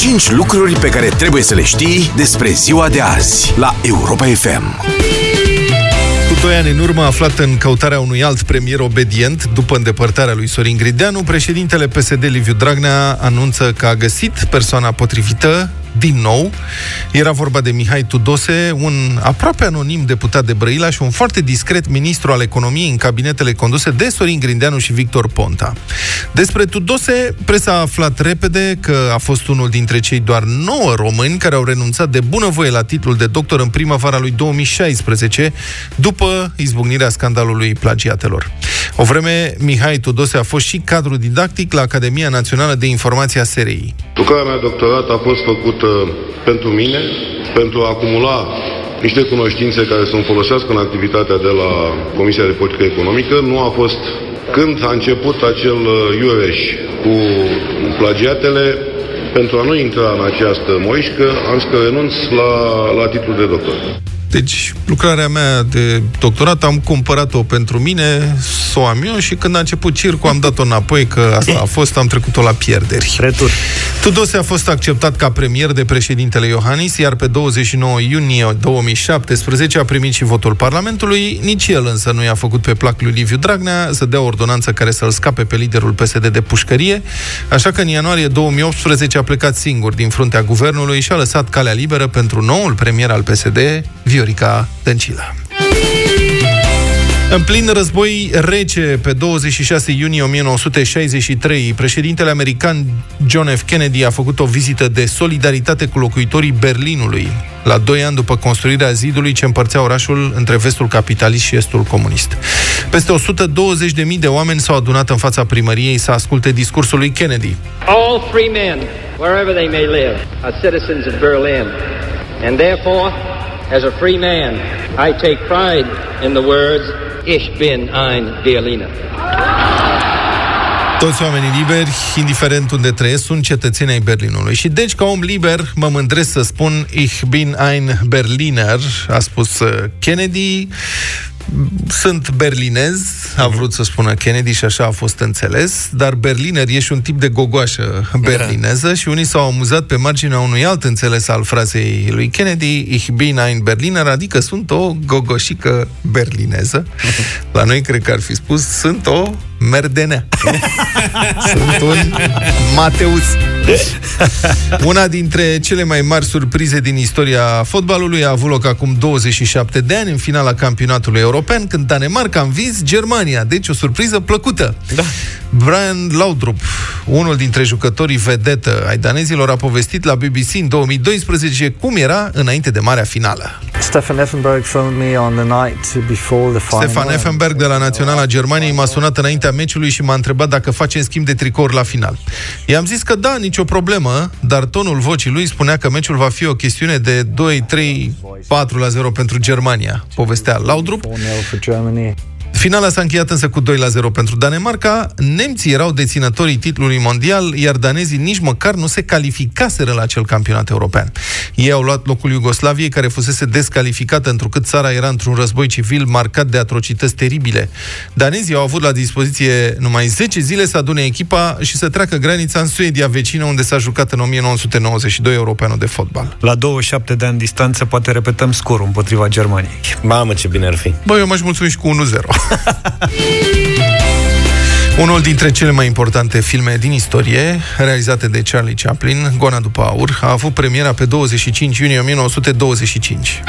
5 lucruri pe care trebuie să le știi despre ziua de azi la Europa FM. Cu doi ani în urmă, aflat în căutarea unui alt premier obedient, după îndepărtarea lui Sorin Grideanu, președintele PSD Liviu Dragnea anunță că a găsit persoana potrivită din nou. Era vorba de Mihai Tudose, un aproape anonim deputat de Brăila și un foarte discret ministru al economiei în cabinetele conduse de Sorin Grindeanu și Victor Ponta. Despre Tudose, presa a aflat repede că a fost unul dintre cei doar 9 români care au renunțat de bunăvoie la titlul de doctor în primăvara lui 2016, după izbucnirea scandalului plagiatelor. O vreme, Mihai Tudose a fost și cadru didactic la Academia Națională de Informație a SRI. Lucrarea mea doctorat a fost făcută pentru mine, pentru a acumula niște cunoștințe care să-mi folosească în activitatea de la Comisia de Politică Economică. Nu a fost când a început acel uh, iureș cu plagiatele, pentru a nu intra în această moișcă, am zis că renunț la, la titlul de doctor. Deci, lucrarea mea de doctorat am cumpărat-o pentru mine, să o am eu și când a început circul am dat-o înapoi, că asta a fost, am trecut-o la pierderi. Retur. Tudose a fost acceptat ca premier de președintele Iohannis, iar pe 29 iunie 2017 a primit și votul Parlamentului. Nici el însă nu i-a făcut pe plac lui Liviu Dragnea să dea o ordonanță care să-l scape pe liderul PSD de pușcărie, așa că în ianuarie 2018 a plecat singur din fruntea guvernului și a lăsat calea liberă pentru noul premier al PSD, Viorica Dăncilă. În plin război rece, pe 26 iunie 1963, președintele american John F. Kennedy a făcut o vizită de solidaritate cu locuitorii Berlinului, la doi ani după construirea zidului ce împărțea orașul între vestul capitalist și estul comunist. Peste 120.000 de oameni s-au adunat în fața primăriei să asculte discursul lui Kennedy. All free men, wherever they may live, are citizens of Berlin. And therefore, as a free man, I take pride in the words, Ich bin ein Berliner. Toți oamenii liberi, indiferent unde trăiesc, sunt cetățeni ai Berlinului. Și deci, ca om liber, mă mândresc să spun Ich bin ein Berliner, a spus uh, Kennedy. Sunt berlinez, a vrut să spună Kennedy și așa a fost înțeles, dar berliner e și un tip de gogoașă berlineză și unii s-au amuzat pe marginea unui alt înțeles al frazei lui Kennedy, Ich bin ein Berliner, adică sunt o gogoșică berlineză. La noi cred că ar fi spus, sunt o merdenea. sunt un Mateus. Una dintre cele mai mari surprize din istoria fotbalului a avut loc acum 27 de ani în finala campionatului european, când Danemarca a învins Germania. Deci o surpriză plăcută. Da. Brian Laudrup, unul dintre jucătorii vedetă ai danezilor, a povestit la BBC în 2012 cum era înainte de marea finală. Stefan Effenberg phoned me on the night before the final. Stefan Effenberg de la Naționala Germaniei m-a sunat înaintea meciului și m-a întrebat dacă facem schimb de tricouri la final. I-am zis că da, nicio problemă, dar tonul vocii lui spunea că meciul va fi o chestiune de 2, 3, 4 la 0 pentru Germania, povestea Laudrup. 4-0 for Germany. Finala s-a încheiat însă cu 2 la 0 pentru Danemarca. Nemții erau deținătorii titlului mondial, iar danezii nici măcar nu se calificaseră la acel campionat european. Ei au luat locul Iugoslaviei, care fusese descalificată întrucât țara era într-un război civil marcat de atrocități teribile. Danezii au avut la dispoziție numai 10 zile să adune echipa și să treacă granița în Suedia vecină, unde s-a jucat în 1992 europeanul de fotbal. La 27 de ani distanță poate repetăm scorul împotriva Germaniei. Mamă, ce bine ar fi. Băi, eu m-aș mulțumi și cu 1-0. Unul dintre cele mai importante filme din istorie, realizate de Charlie Chaplin, Goana după aur, a avut premiera pe 25 iunie 1925.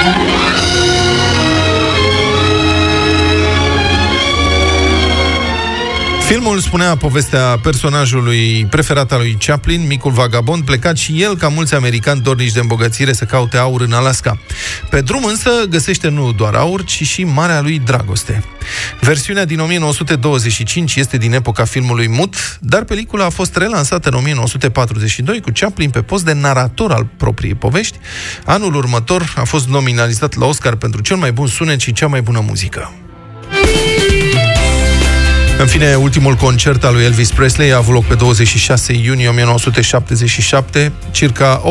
Filmul spunea povestea personajului preferat al lui Chaplin, micul vagabond, plecat și el, ca mulți americani dornici de îmbogățire, să caute aur în Alaska. Pe drum însă găsește nu doar aur, ci și marea lui dragoste. Versiunea din 1925 este din epoca filmului mut, dar pelicula a fost relansată în 1942 cu Chaplin pe post de narator al propriei povești. Anul următor a fost nominalizat la Oscar pentru cel mai bun sunet și cea mai bună muzică. În fine, ultimul concert al lui Elvis Presley a avut loc pe 26 iunie 1977. Circa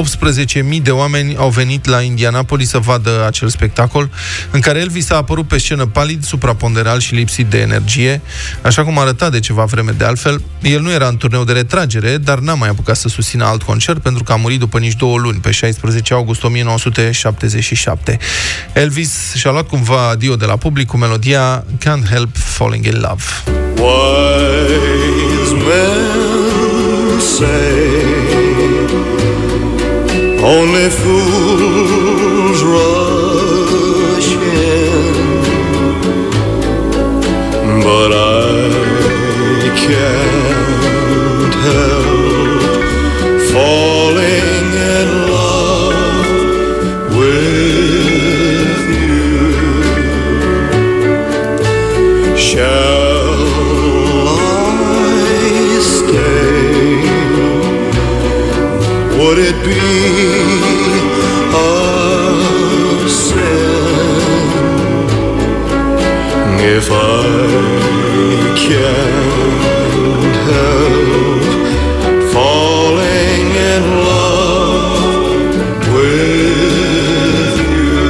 18.000 de oameni au venit la Indianapolis să vadă acel spectacol, în care Elvis a apărut pe scenă palid, supraponderal și lipsit de energie, așa cum arăta de ceva vreme de altfel. El nu era în turneu de retragere, dar n-a mai apucat să susțină alt concert, pentru că a murit după nici două luni, pe 16 august 1977. Elvis și-a luat cumva adio de la public cu melodia Can't Help Falling in Love. Wise men say only fools rush Would it be a sin if I can't help falling in love with you?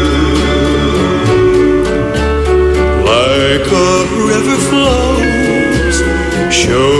Like a river flows surely